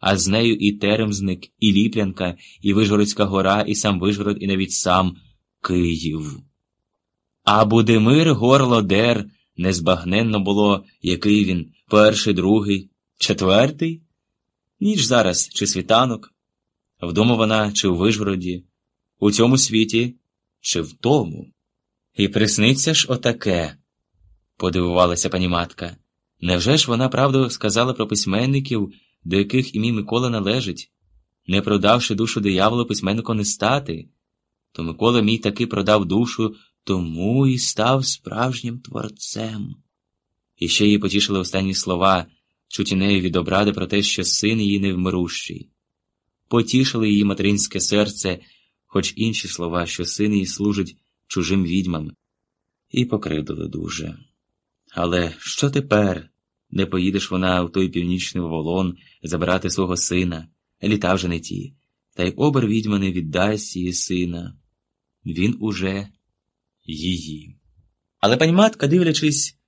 а з нею і Теремзник, і Ліплянка, і Вижгородська гора, і сам Вижгород, і навіть сам Київ. А Будимир Горлодер незбагненно було, який він перший, другий, четвертий? Ніч зараз чи світанок, вдома вона чи у Вижгороді, у цьому світі чи в тому. І присниться ж отаке, подивувалася пані матка. Невже ж вона правду сказала про письменників, до яких ім'я Микола належить, не продавши душу дияволу, письменником не стати? То Микола мій таки продав душу, тому і став справжнім творцем. І ще її потішили останні слова, чуті нею від обради про те, що син її невмирущий. Потішили її материнське серце, хоч інші слова, що син її служить чужим відьмам, і покривдили дуже. Але що тепер? Не поїдеш вона в той північний волон забирати свого сина, літа вже не ті, та й обер відьма не віддасть її сина. Він уже її. Але пані матка, дивлячись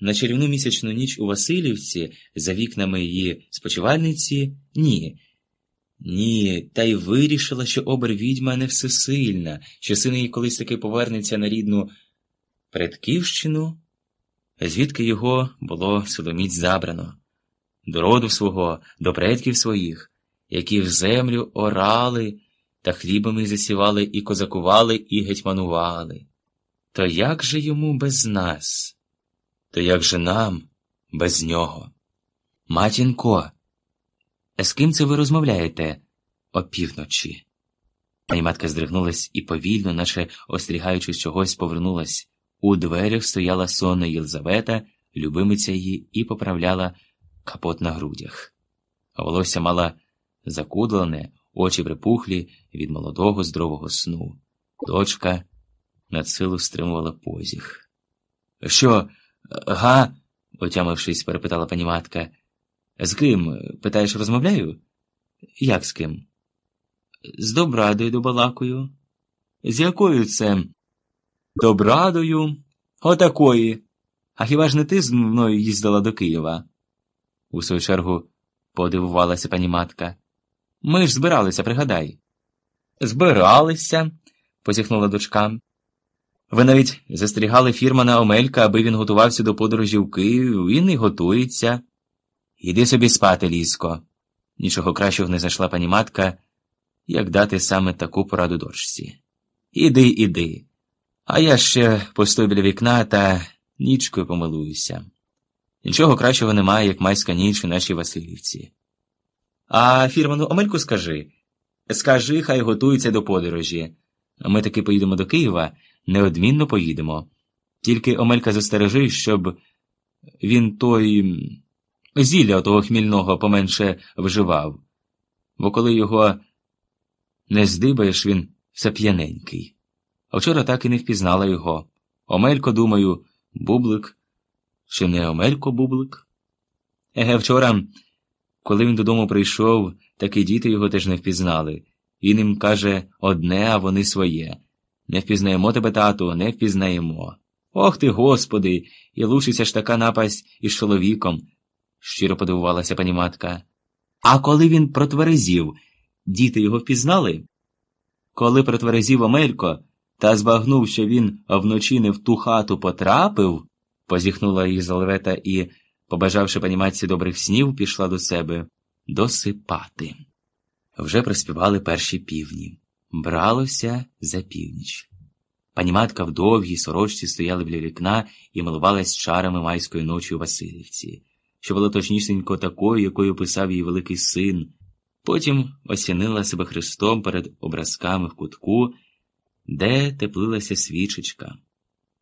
на чарівну місячну ніч у Васильівці за вікнами її спочивальниці, ні. Ні, та й вирішила, що обер відьма не всесильна, що син її колись таки повернеться на рідну предківщину, звідки його було силоміць забрано, до роду свого, до предків своїх, які в землю орали та хлібами засівали і козакували, і гетьманували. То як же йому без нас? То як же нам без нього? Матінко, з ким це ви розмовляєте опівночі? Пані матка здригнулась і повільно, наче остерігаючись чогось, повернулась. У дверях стояла сонна Єлизавета, любимиця її, і поправляла капот на грудях. Волосся мала закудлене, очі припухлі від молодого здорового сну. Дочка над силу стримувала позіх. Що, га? отямившись, перепитала пані матка. З ким, питаєш, розмовляю? Як з ким? З добрадою добалакою. З якою це? Добрадою? Отакої. А хіба ж не ти з мною їздила до Києва? У свою чергу подивувалася пані матка. Ми ж збиралися, пригадай. Збиралися, позіхнула дочка. Ви навіть застерігали фірмана Омелька, аби він готувався до подорожі в Київ, він і готується. Іди собі спати, ліско. Нічого кращого не зайшла пані матка, як дати саме таку пораду дочці. Іди, іди. А я ще постою біля вікна та нічкою помилуюся. Нічого кращого немає, як майська ніч у нашій Васильівці. А фірману Омельку скажи скажи, хай готується до подорожі. Ми таки поїдемо до Києва, неодмінно поїдемо. Тільки Омелька застережи, щоб він той зілля того хмільного поменше вживав, бо коли його не здибаєш, він все п'яненький. А вчора так і не впізнала його. Омелько, думаю, бублик, чи не Омелько бублик? Еге, вчора, коли він додому прийшов, так і діти його теж не впізнали. Він їм каже одне, а вони своє. Не впізнаємо тебе, тату, не впізнаємо. Ох ти, господи, і лучиться ж така напасть із чоловіком, щиро подивувалася пані матка. А коли він протверезів, діти його впізнали? Коли протверезів Омелько, та збагнув, що він вночі не в ту хату потрапив, позіхнула Єлизавета і, побажавши пані матці добрих снів, пішла до себе досипати. Вже проспівали перші півні. Бралося за північ. Пані матка в довгій сорочці стояла біля вікна і милувалась чарами майської ночі у Васильівці, що було точнісінько такою, якою писав її великий син. Потім осінила себе Христом перед образками в кутку де теплилася свічечка.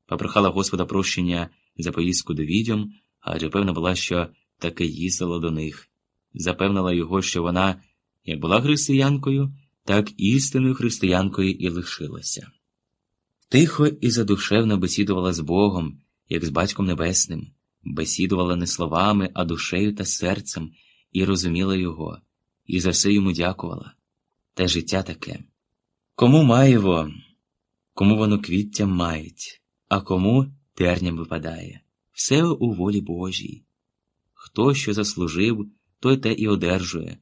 Попрохала Господа прощення за поїздку до відьом, адже певна була, що таки їздила до них. Запевнила його, що вона, як була християнкою, так істинною християнкою і лишилася. Тихо і задушевно бесідувала з Богом, як з Батьком Небесним, бесідувала не словами, а душею та серцем, і розуміла його, і за все йому дякувала. Те життя таке. Кому маєво, кому воно квіттям мають, а кому терням випадає. Все у волі Божій. Хто що заслужив, той те і одержує.